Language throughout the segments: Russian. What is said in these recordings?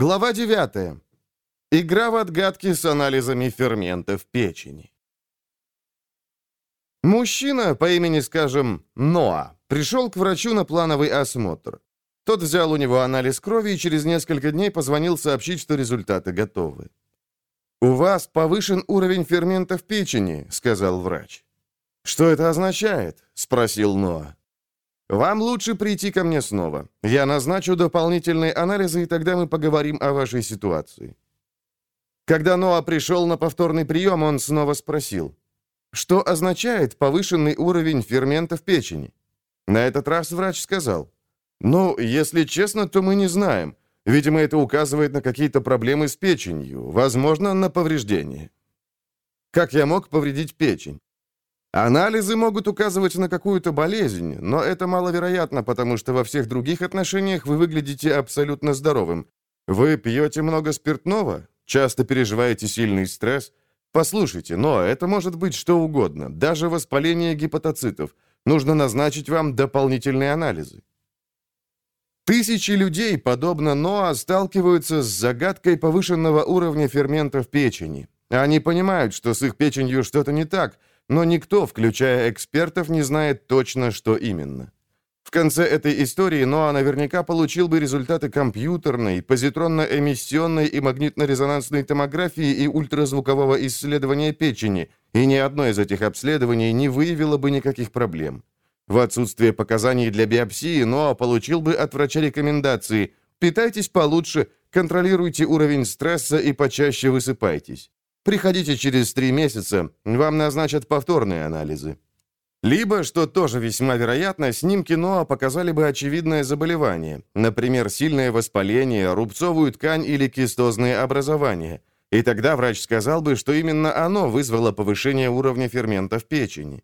Глава 9. Игра в отгадки с анализами ферментов печени. Мужчина по имени, скажем, Ноа пришел к врачу на плановый осмотр. Тот взял у него анализ крови и через несколько дней позвонил сообщить, что результаты готовы. «У вас повышен уровень ферментов печени», — сказал врач. «Что это означает?» — спросил Ноа. «Вам лучше прийти ко мне снова. Я назначу дополнительные анализы, и тогда мы поговорим о вашей ситуации». Когда Ноа пришел на повторный прием, он снова спросил, «Что означает повышенный уровень ферментов печени?» На этот раз врач сказал, «Ну, если честно, то мы не знаем. Видимо, это указывает на какие-то проблемы с печенью, возможно, на повреждение. Как я мог повредить печень? Анализы могут указывать на какую-то болезнь, но это маловероятно, потому что во всех других отношениях вы выглядите абсолютно здоровым. Вы пьете много спиртного? Часто переживаете сильный стресс? Послушайте, но это может быть что угодно, даже воспаление гепатоцитов. Нужно назначить вам дополнительные анализы. Тысячи людей, подобно Ноа, сталкиваются с загадкой повышенного уровня ферментов печени. Они понимают, что с их печенью что-то не так, но никто, включая экспертов, не знает точно, что именно. В конце этой истории Ноа наверняка получил бы результаты компьютерной, позитронно-эмиссионной и магнитно-резонансной томографии и ультразвукового исследования печени, и ни одно из этих обследований не выявило бы никаких проблем. В отсутствие показаний для биопсии Ноа получил бы от врача рекомендации «питайтесь получше, контролируйте уровень стресса и почаще высыпайтесь». Приходите через три месяца, вам назначат повторные анализы. Либо, что тоже весьма вероятно, снимки Ноа показали бы очевидное заболевание, например, сильное воспаление, рубцовую ткань или кистозные образования. И тогда врач сказал бы, что именно оно вызвало повышение уровня ферментов печени.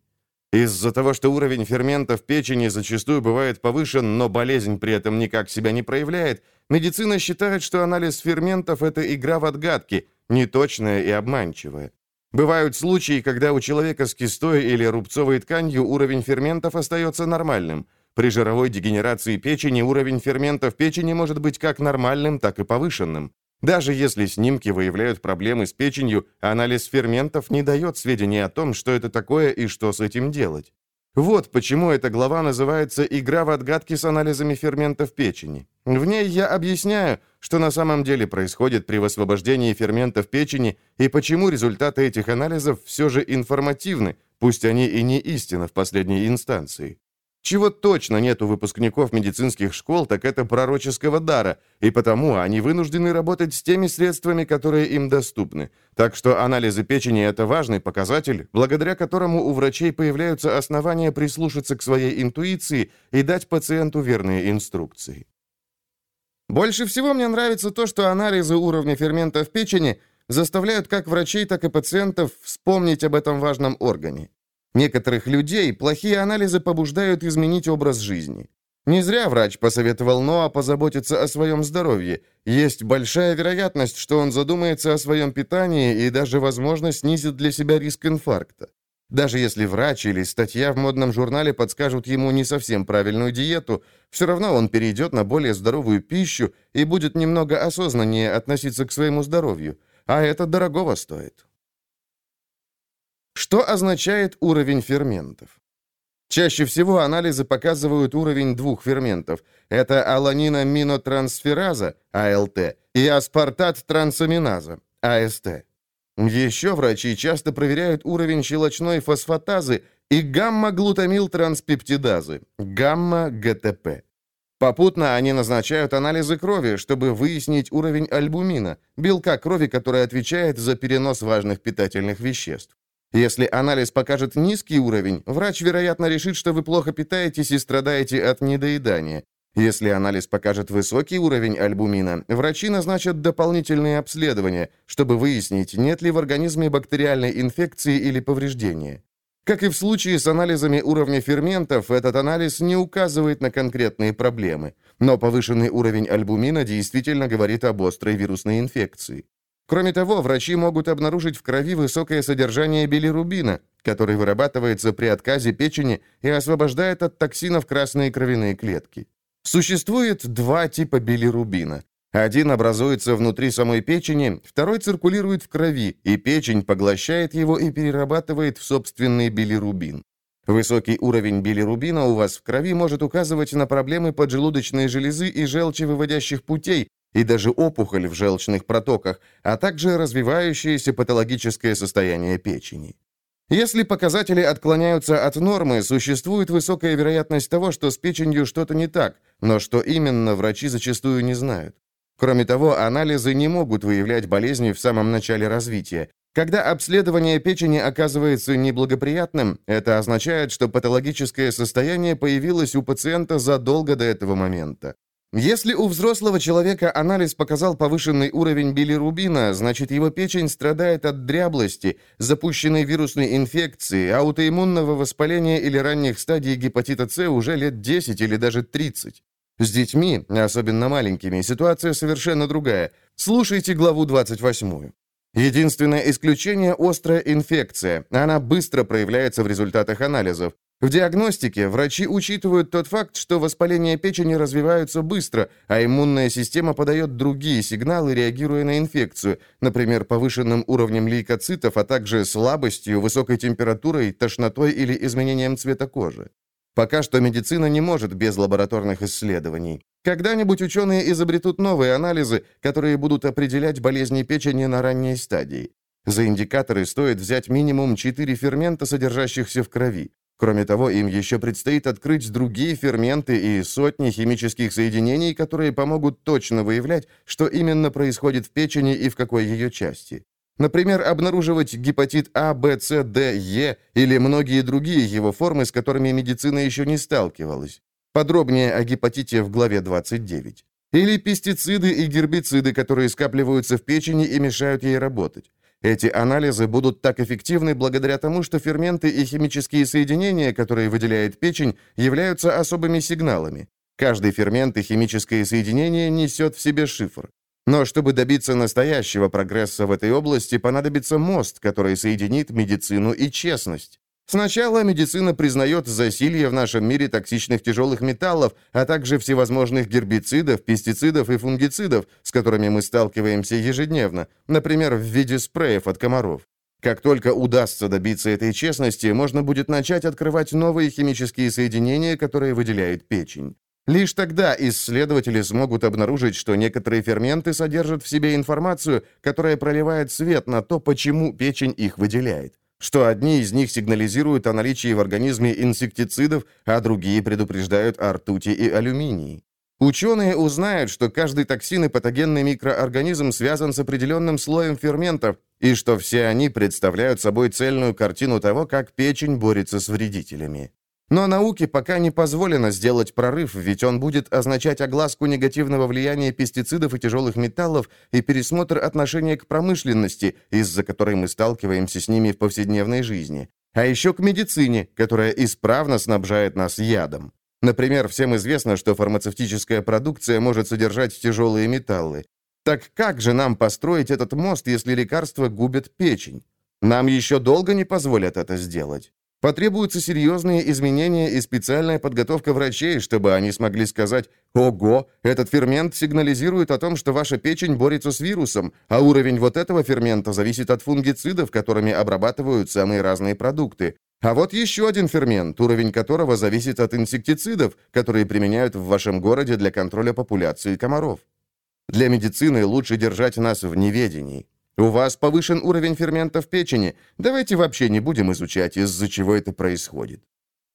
Из-за того, что уровень ферментов печени зачастую бывает повышен, но болезнь при этом никак себя не проявляет, медицина считает, что анализ ферментов – это игра в отгадки, неточная и обманчивая. Бывают случаи, когда у человека с кистой или рубцовой тканью уровень ферментов остается нормальным. При жировой дегенерации печени уровень ферментов печени может быть как нормальным, так и повышенным. Даже если снимки выявляют проблемы с печенью, анализ ферментов не дает сведений о том, что это такое и что с этим делать. Вот почему эта глава называется «Игра в отгадки с анализами ферментов печени». В ней я объясняю, что на самом деле происходит при высвобождении ферментов печени и почему результаты этих анализов все же информативны, пусть они и не истина в последней инстанции. Чего точно нет у выпускников медицинских школ, так это пророческого дара, и потому они вынуждены работать с теми средствами, которые им доступны. Так что анализы печени – это важный показатель, благодаря которому у врачей появляются основания прислушаться к своей интуиции и дать пациенту верные инструкции. Больше всего мне нравится то, что анализы уровня ферментов печени заставляют как врачей, так и пациентов вспомнить об этом важном органе. Некоторых людей плохие анализы побуждают изменить образ жизни. Не зря врач посоветовал Ноа позаботиться о своем здоровье. Есть большая вероятность, что он задумается о своем питании и даже, возможно, снизит для себя риск инфаркта. Даже если врач или статья в модном журнале подскажут ему не совсем правильную диету, все равно он перейдет на более здоровую пищу и будет немного осознаннее относиться к своему здоровью. А это дорогого стоит. Что означает уровень ферментов? Чаще всего анализы показывают уровень двух ферментов. Это аланинаминотрансфераза, АЛТ, и аспартат-трансаминаза, АСТ. Еще врачи часто проверяют уровень щелочной фосфатазы и гамма-глутамил-транспептидазы, гамма-ГТП. Попутно они назначают анализы крови, чтобы выяснить уровень альбумина, белка крови, который отвечает за перенос важных питательных веществ. Если анализ покажет низкий уровень, врач, вероятно, решит, что вы плохо питаетесь и страдаете от недоедания. Если анализ покажет высокий уровень альбумина, врачи назначат дополнительные обследования, чтобы выяснить, нет ли в организме бактериальной инфекции или повреждения. Как и в случае с анализами уровня ферментов, этот анализ не указывает на конкретные проблемы, но повышенный уровень альбумина действительно говорит об острой вирусной инфекции. Кроме того, врачи могут обнаружить в крови высокое содержание билирубина, который вырабатывается при отказе печени и освобождает от токсинов красные кровяные клетки. Существует два типа билирубина. Один образуется внутри самой печени, второй циркулирует в крови, и печень поглощает его и перерабатывает в собственный билирубин. Высокий уровень билирубина у вас в крови может указывать на проблемы поджелудочной железы и желчевыводящих путей, и даже опухоль в желчных протоках, а также развивающееся патологическое состояние печени. Если показатели отклоняются от нормы, существует высокая вероятность того, что с печенью что-то не так, но что именно врачи зачастую не знают. Кроме того, анализы не могут выявлять болезни в самом начале развития. Когда обследование печени оказывается неблагоприятным, это означает, что патологическое состояние появилось у пациента задолго до этого момента. Если у взрослого человека анализ показал повышенный уровень билирубина, значит его печень страдает от дряблости, запущенной вирусной инфекции, аутоиммунного воспаления или ранних стадий гепатита С уже лет 10 или даже 30. С детьми, особенно маленькими, ситуация совершенно другая. Слушайте главу 28. Единственное исключение – острая инфекция. Она быстро проявляется в результатах анализов. В диагностике врачи учитывают тот факт, что воспаления печени развиваются быстро, а иммунная система подает другие сигналы, реагируя на инфекцию, например, повышенным уровнем лейкоцитов, а также слабостью, высокой температурой, тошнотой или изменением цвета кожи. Пока что медицина не может без лабораторных исследований. Когда-нибудь ученые изобретут новые анализы, которые будут определять болезни печени на ранней стадии. За индикаторы стоит взять минимум 4 фермента, содержащихся в крови. Кроме того, им еще предстоит открыть другие ферменты и сотни химических соединений, которые помогут точно выявлять, что именно происходит в печени и в какой ее части. Например, обнаруживать гепатит А, Б, С, Д, Е или многие другие его формы, с которыми медицина еще не сталкивалась. Подробнее о гепатите в главе 29. Или пестициды и гербициды, которые скапливаются в печени и мешают ей работать. Эти анализы будут так эффективны благодаря тому, что ферменты и химические соединения, которые выделяет печень, являются особыми сигналами. Каждый фермент и химическое соединение несет в себе шифр. Но чтобы добиться настоящего прогресса в этой области, понадобится мост, который соединит медицину и честность. Сначала медицина признает засилье в нашем мире токсичных тяжелых металлов, а также всевозможных гербицидов, пестицидов и фунгицидов, с которыми мы сталкиваемся ежедневно, например, в виде спреев от комаров. Как только удастся добиться этой честности, можно будет начать открывать новые химические соединения, которые выделяет печень. Лишь тогда исследователи смогут обнаружить, что некоторые ферменты содержат в себе информацию, которая проливает свет на то, почему печень их выделяет. Что одни из них сигнализируют о наличии в организме инсектицидов, а другие предупреждают о ртути и алюминии. Ученые узнают, что каждый токсин и патогенный микроорганизм связан с определенным слоем ферментов, и что все они представляют собой цельную картину того, как печень борется с вредителями. Но науке пока не позволено сделать прорыв, ведь он будет означать огласку негативного влияния пестицидов и тяжелых металлов и пересмотр отношения к промышленности, из-за которой мы сталкиваемся с ними в повседневной жизни. А еще к медицине, которая исправно снабжает нас ядом. Например, всем известно, что фармацевтическая продукция может содержать тяжелые металлы. Так как же нам построить этот мост, если лекарства губят печень? Нам еще долго не позволят это сделать. Потребуются серьезные изменения и специальная подготовка врачей, чтобы они смогли сказать «Ого, этот фермент сигнализирует о том, что ваша печень борется с вирусом, а уровень вот этого фермента зависит от фунгицидов, которыми обрабатывают самые разные продукты. А вот еще один фермент, уровень которого зависит от инсектицидов, которые применяют в вашем городе для контроля популяции комаров. Для медицины лучше держать нас в неведении. У вас повышен уровень ферментов печени. Давайте вообще не будем изучать, из-за чего это происходит.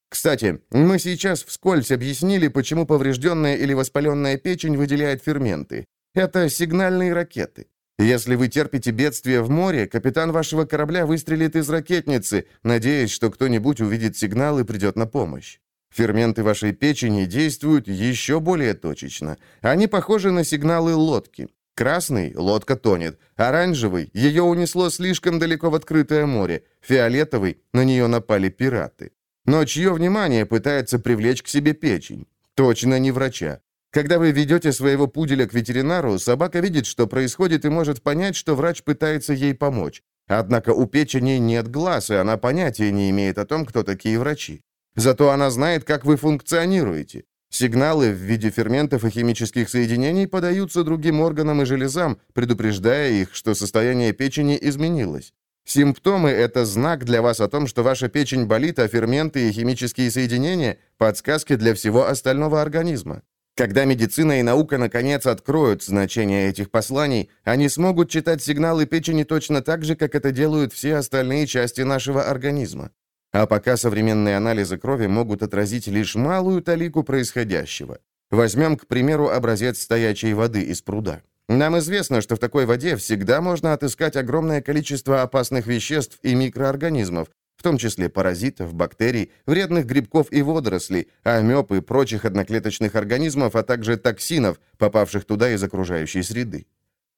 Кстати, мы сейчас вскользь объяснили, почему поврежденная или воспаленная печень выделяет ферменты. Это сигнальные ракеты. Если вы терпите бедствие в море, капитан вашего корабля выстрелит из ракетницы, надеясь, что кто-нибудь увидит сигнал и придет на помощь. Ферменты вашей печени действуют еще более точечно. Они похожи на сигналы лодки. Красный — лодка тонет. Оранжевый — ее унесло слишком далеко в открытое море. Фиолетовый — на нее напали пираты. Но чье внимание пытается привлечь к себе печень? Точно не врача. Когда вы ведете своего пуделя к ветеринару, собака видит, что происходит, и может понять, что врач пытается ей помочь. Однако у печени нет глаз, и она понятия не имеет о том, кто такие врачи. Зато она знает, как вы функционируете. Сигналы в виде ферментов и химических соединений подаются другим органам и железам, предупреждая их, что состояние печени изменилось. Симптомы – это знак для вас о том, что ваша печень болит, а ферменты и химические соединения – подсказки для всего остального организма. Когда медицина и наука наконец откроют значение этих посланий, они смогут читать сигналы печени точно так же, как это делают все остальные части нашего организма. А пока современные анализы крови могут отразить лишь малую талику происходящего. Возьмем, к примеру, образец стоячей воды из пруда. Нам известно, что в такой воде всегда можно отыскать огромное количество опасных веществ и микроорганизмов, в том числе паразитов, бактерий, вредных грибков и водорослей, амеб и прочих одноклеточных организмов, а также токсинов, попавших туда из окружающей среды.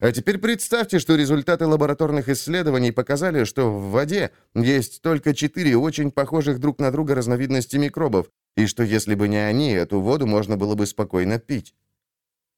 А теперь представьте, что результаты лабораторных исследований показали, что в воде есть только четыре очень похожих друг на друга разновидности микробов, и что если бы не они, эту воду можно было бы спокойно пить.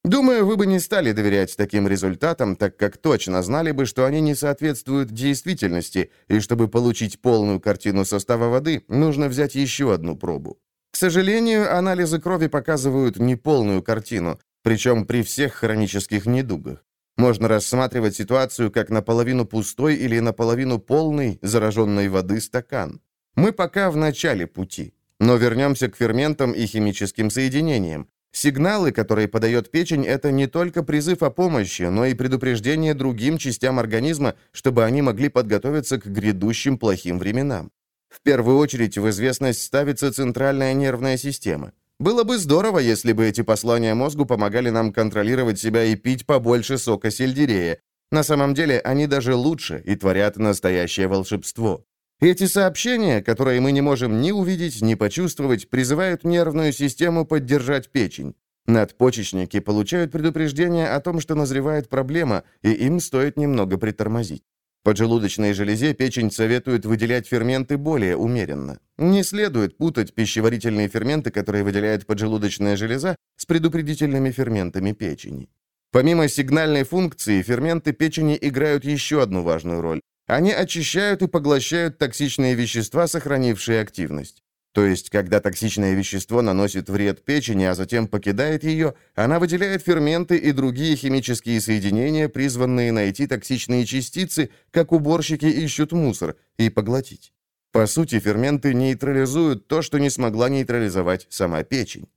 Думаю, вы бы не стали доверять таким результатам, так как точно знали бы, что они не соответствуют действительности, и чтобы получить полную картину состава воды, нужно взять еще одну пробу. К сожалению, анализы крови показывают неполную картину, причем при всех хронических недугах. Можно рассматривать ситуацию как наполовину пустой или наполовину полный зараженной воды стакан. Мы пока в начале пути. Но вернемся к ферментам и химическим соединениям. Сигналы, которые подает печень, это не только призыв о помощи, но и предупреждение другим частям организма, чтобы они могли подготовиться к грядущим плохим временам. В первую очередь в известность ставится центральная нервная система. Было бы здорово, если бы эти послания мозгу помогали нам контролировать себя и пить побольше сока сельдерея. На самом деле, они даже лучше и творят настоящее волшебство. Эти сообщения, которые мы не можем ни увидеть, ни почувствовать, призывают нервную систему поддержать печень. Надпочечники получают предупреждение о том, что назревает проблема, и им стоит немного притормозить. Поджелудочной железе печень советует выделять ферменты более умеренно. Не следует путать пищеварительные ферменты, которые выделяет поджелудочная железа, с предупредительными ферментами печени. Помимо сигнальной функции, ферменты печени играют еще одну важную роль. Они очищают и поглощают токсичные вещества, сохранившие активность. То есть, когда токсичное вещество наносит вред печени, а затем покидает ее, она выделяет ферменты и другие химические соединения, призванные найти токсичные частицы, как уборщики ищут мусор, и поглотить. По сути, ферменты нейтрализуют то, что не смогла нейтрализовать сама печень.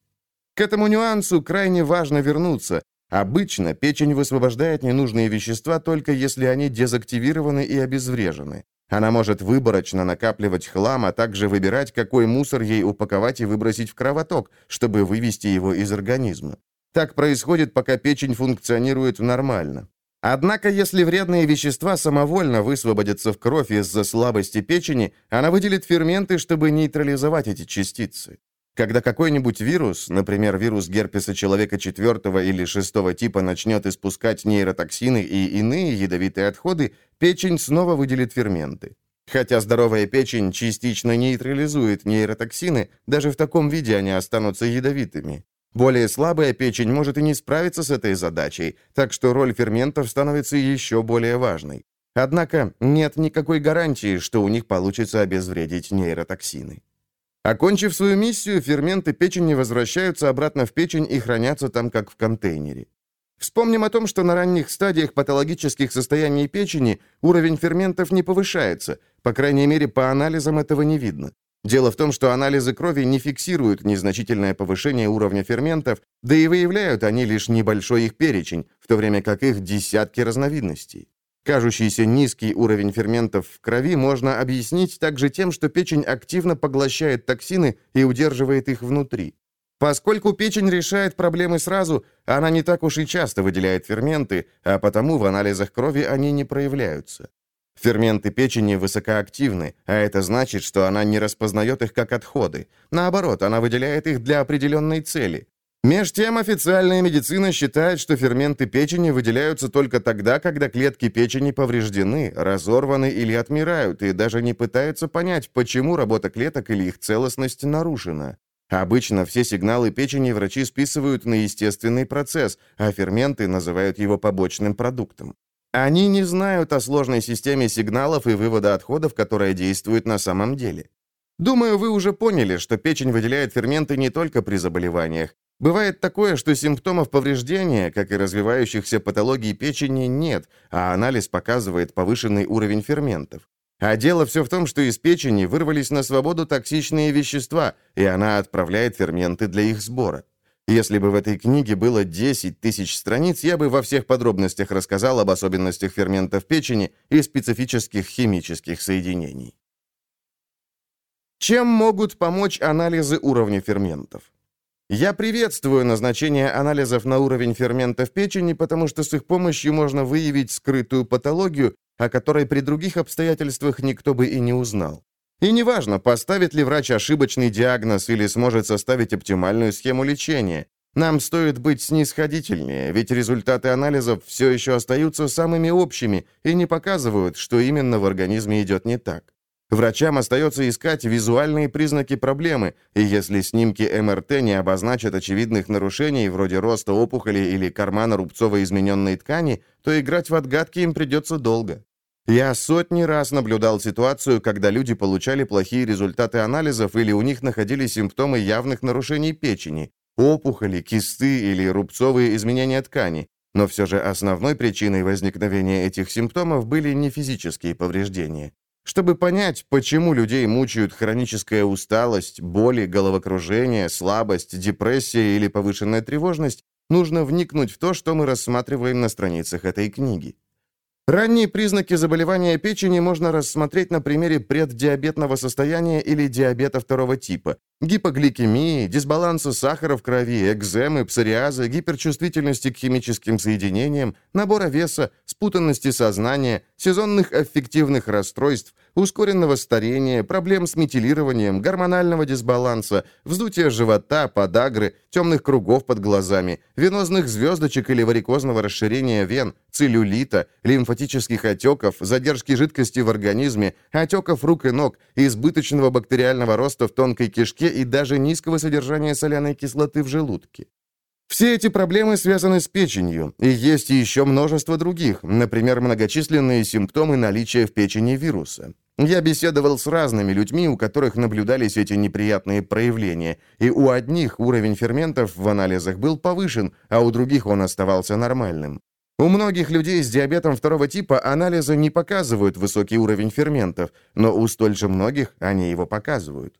К этому нюансу крайне важно вернуться. Обычно печень высвобождает ненужные вещества только если они дезактивированы и обезврежены. Она может выборочно накапливать хлам, а также выбирать, какой мусор ей упаковать и выбросить в кровоток, чтобы вывести его из организма. Так происходит, пока печень функционирует нормально. Однако, если вредные вещества самовольно высвободятся в кровь из-за слабости печени, она выделит ферменты, чтобы нейтрализовать эти частицы. Когда какой-нибудь вирус, например, вирус герпеса человека четвертого или шестого типа, начнет испускать нейротоксины и иные ядовитые отходы, печень снова выделит ферменты. Хотя здоровая печень частично нейтрализует нейротоксины, даже в таком виде они останутся ядовитыми. Более слабая печень может и не справиться с этой задачей, так что роль ферментов становится еще более важной. Однако нет никакой гарантии, что у них получится обезвредить нейротоксины. Окончив свою миссию, ферменты печени возвращаются обратно в печень и хранятся там, как в контейнере. Вспомним о том, что на ранних стадиях патологических состояний печени уровень ферментов не повышается, по крайней мере, по анализам этого не видно. Дело в том, что анализы крови не фиксируют незначительное повышение уровня ферментов, да и выявляют они лишь небольшой их перечень, в то время как их десятки разновидностей. Кажущийся низкий уровень ферментов в крови можно объяснить также тем, что печень активно поглощает токсины и удерживает их внутри. Поскольку печень решает проблемы сразу, она не так уж и часто выделяет ферменты, а потому в анализах крови они не проявляются. Ферменты печени высокоактивны, а это значит, что она не распознает их как отходы. Наоборот, она выделяет их для определенной цели. Меж тем, официальная медицина считает, что ферменты печени выделяются только тогда, когда клетки печени повреждены, разорваны или отмирают, и даже не пытаются понять, почему работа клеток или их целостность нарушена. Обычно все сигналы печени врачи списывают на естественный процесс, а ферменты называют его побочным продуктом. Они не знают о сложной системе сигналов и вывода отходов, которая действует на самом деле. Думаю, вы уже поняли, что печень выделяет ферменты не только при заболеваниях. Бывает такое, что симптомов повреждения, как и развивающихся патологий печени, нет, а анализ показывает повышенный уровень ферментов. А дело все в том, что из печени вырвались на свободу токсичные вещества, и она отправляет ферменты для их сбора. Если бы в этой книге было 10 тысяч страниц, я бы во всех подробностях рассказал об особенностях ферментов печени и специфических химических соединений. Чем могут помочь анализы уровня ферментов? Я приветствую назначение анализов на уровень ферментов печени, потому что с их помощью можно выявить скрытую патологию, о которой при других обстоятельствах никто бы и не узнал. И неважно, поставит ли врач ошибочный диагноз или сможет составить оптимальную схему лечения. Нам стоит быть снисходительнее, ведь результаты анализов все еще остаются самыми общими и не показывают, что именно в организме идет не так. Врачам остается искать визуальные признаки проблемы, и если снимки МРТ не обозначат очевидных нарушений, вроде роста опухоли или кармана рубцовой измененной ткани, то играть в отгадки им придется долго. Я сотни раз наблюдал ситуацию, когда люди получали плохие результаты анализов или у них находились симптомы явных нарушений печени, опухоли, кисты или рубцовые изменения ткани. Но все же основной причиной возникновения этих симптомов были не физические повреждения. Чтобы понять, почему людей мучают хроническая усталость, боли, головокружение, слабость, депрессия или повышенная тревожность, нужно вникнуть в то, что мы рассматриваем на страницах этой книги. Ранние признаки заболевания печени можно рассмотреть на примере преддиабетного состояния или диабета второго типа, гипогликемии, дисбаланса сахара в крови, экземы, псориаза, гиперчувствительности к химическим соединениям, набора веса, спутанности сознания, сезонных аффективных расстройств, ускоренного старения, проблем с метилированием, гормонального дисбаланса, вздутия живота, подагры, темных кругов под глазами, венозных звездочек или варикозного расширения вен, целлюлита, лимфатических отеков, задержки жидкости в организме, отеков рук и ног, избыточного бактериального роста в тонкой кишке и даже низкого содержания соляной кислоты в желудке. Все эти проблемы связаны с печенью, и есть еще множество других, например, многочисленные симптомы наличия в печени вируса. Я беседовал с разными людьми, у которых наблюдались эти неприятные проявления, и у одних уровень ферментов в анализах был повышен, а у других он оставался нормальным. У многих людей с диабетом второго типа анализы не показывают высокий уровень ферментов, но у столь же многих они его показывают.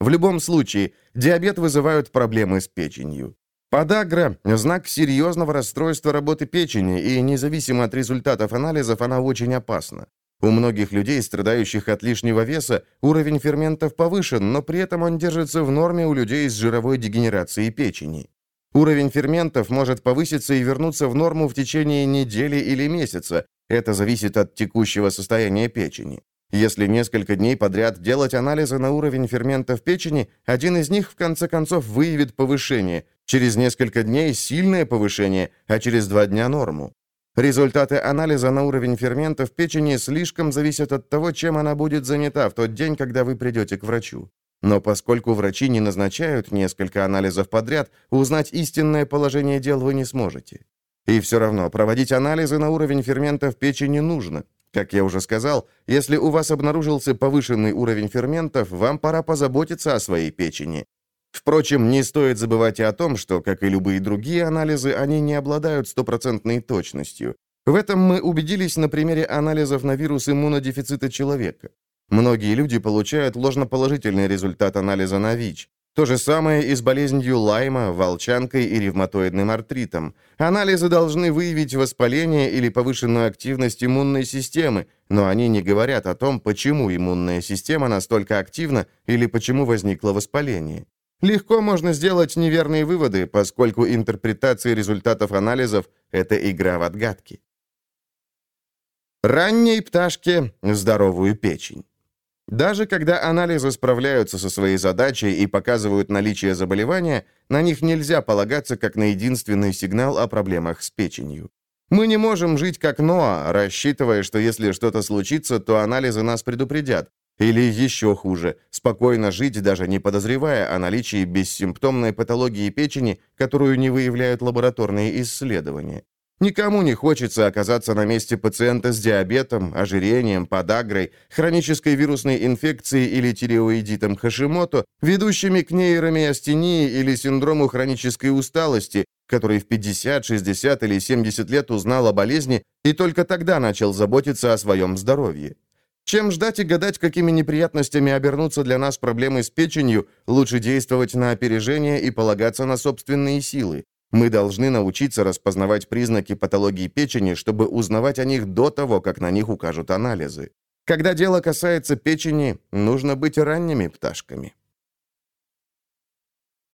В любом случае, диабет вызывают проблемы с печенью. Подагра – знак серьезного расстройства работы печени, и независимо от результатов анализов, она очень опасна. У многих людей, страдающих от лишнего веса, уровень ферментов повышен, но при этом он держится в норме у людей с жировой дегенерацией печени. Уровень ферментов может повыситься и вернуться в норму в течение недели или месяца. Это зависит от текущего состояния печени. Если несколько дней подряд делать анализы на уровень ферментов печени, один из них в конце концов выявит повышение, через несколько дней сильное повышение, а через два дня норму. Результаты анализа на уровень ферментов печени слишком зависят от того, чем она будет занята в тот день, когда вы придете к врачу. Но поскольку врачи не назначают несколько анализов подряд, узнать истинное положение дел вы не сможете. И все равно проводить анализы на уровень ферментов печени нужно. Как я уже сказал, если у вас обнаружился повышенный уровень ферментов, вам пора позаботиться о своей печени. Впрочем, не стоит забывать и о том, что, как и любые другие анализы, они не обладают стопроцентной точностью. В этом мы убедились на примере анализов на вирус иммунодефицита человека. Многие люди получают ложноположительный результат анализа на ВИЧ. То же самое и с болезнью Лайма, волчанкой и ревматоидным артритом. Анализы должны выявить воспаление или повышенную активность иммунной системы, но они не говорят о том, почему иммунная система настолько активна или почему возникло воспаление. Легко можно сделать неверные выводы, поскольку интерпретация результатов анализов – это игра в отгадки. Ранней пташке здоровую печень. Даже когда анализы справляются со своей задачей и показывают наличие заболевания, на них нельзя полагаться как на единственный сигнал о проблемах с печенью. Мы не можем жить как Ноа, рассчитывая, что если что-то случится, то анализы нас предупредят, или еще хуже, спокойно жить, даже не подозревая о наличии бессимптомной патологии печени, которую не выявляют лабораторные исследования. Никому не хочется оказаться на месте пациента с диабетом, ожирением, подагрой, хронической вирусной инфекцией или тиреоидитом Хашимото, ведущими к нейромиостении или синдрому хронической усталости, который в 50, 60 или 70 лет узнал о болезни и только тогда начал заботиться о своем здоровье. Чем ждать и гадать, какими неприятностями обернутся для нас проблемы с печенью, лучше действовать на опережение и полагаться на собственные силы. Мы должны научиться распознавать признаки патологии печени, чтобы узнавать о них до того, как на них укажут анализы. Когда дело касается печени, нужно быть ранними пташками.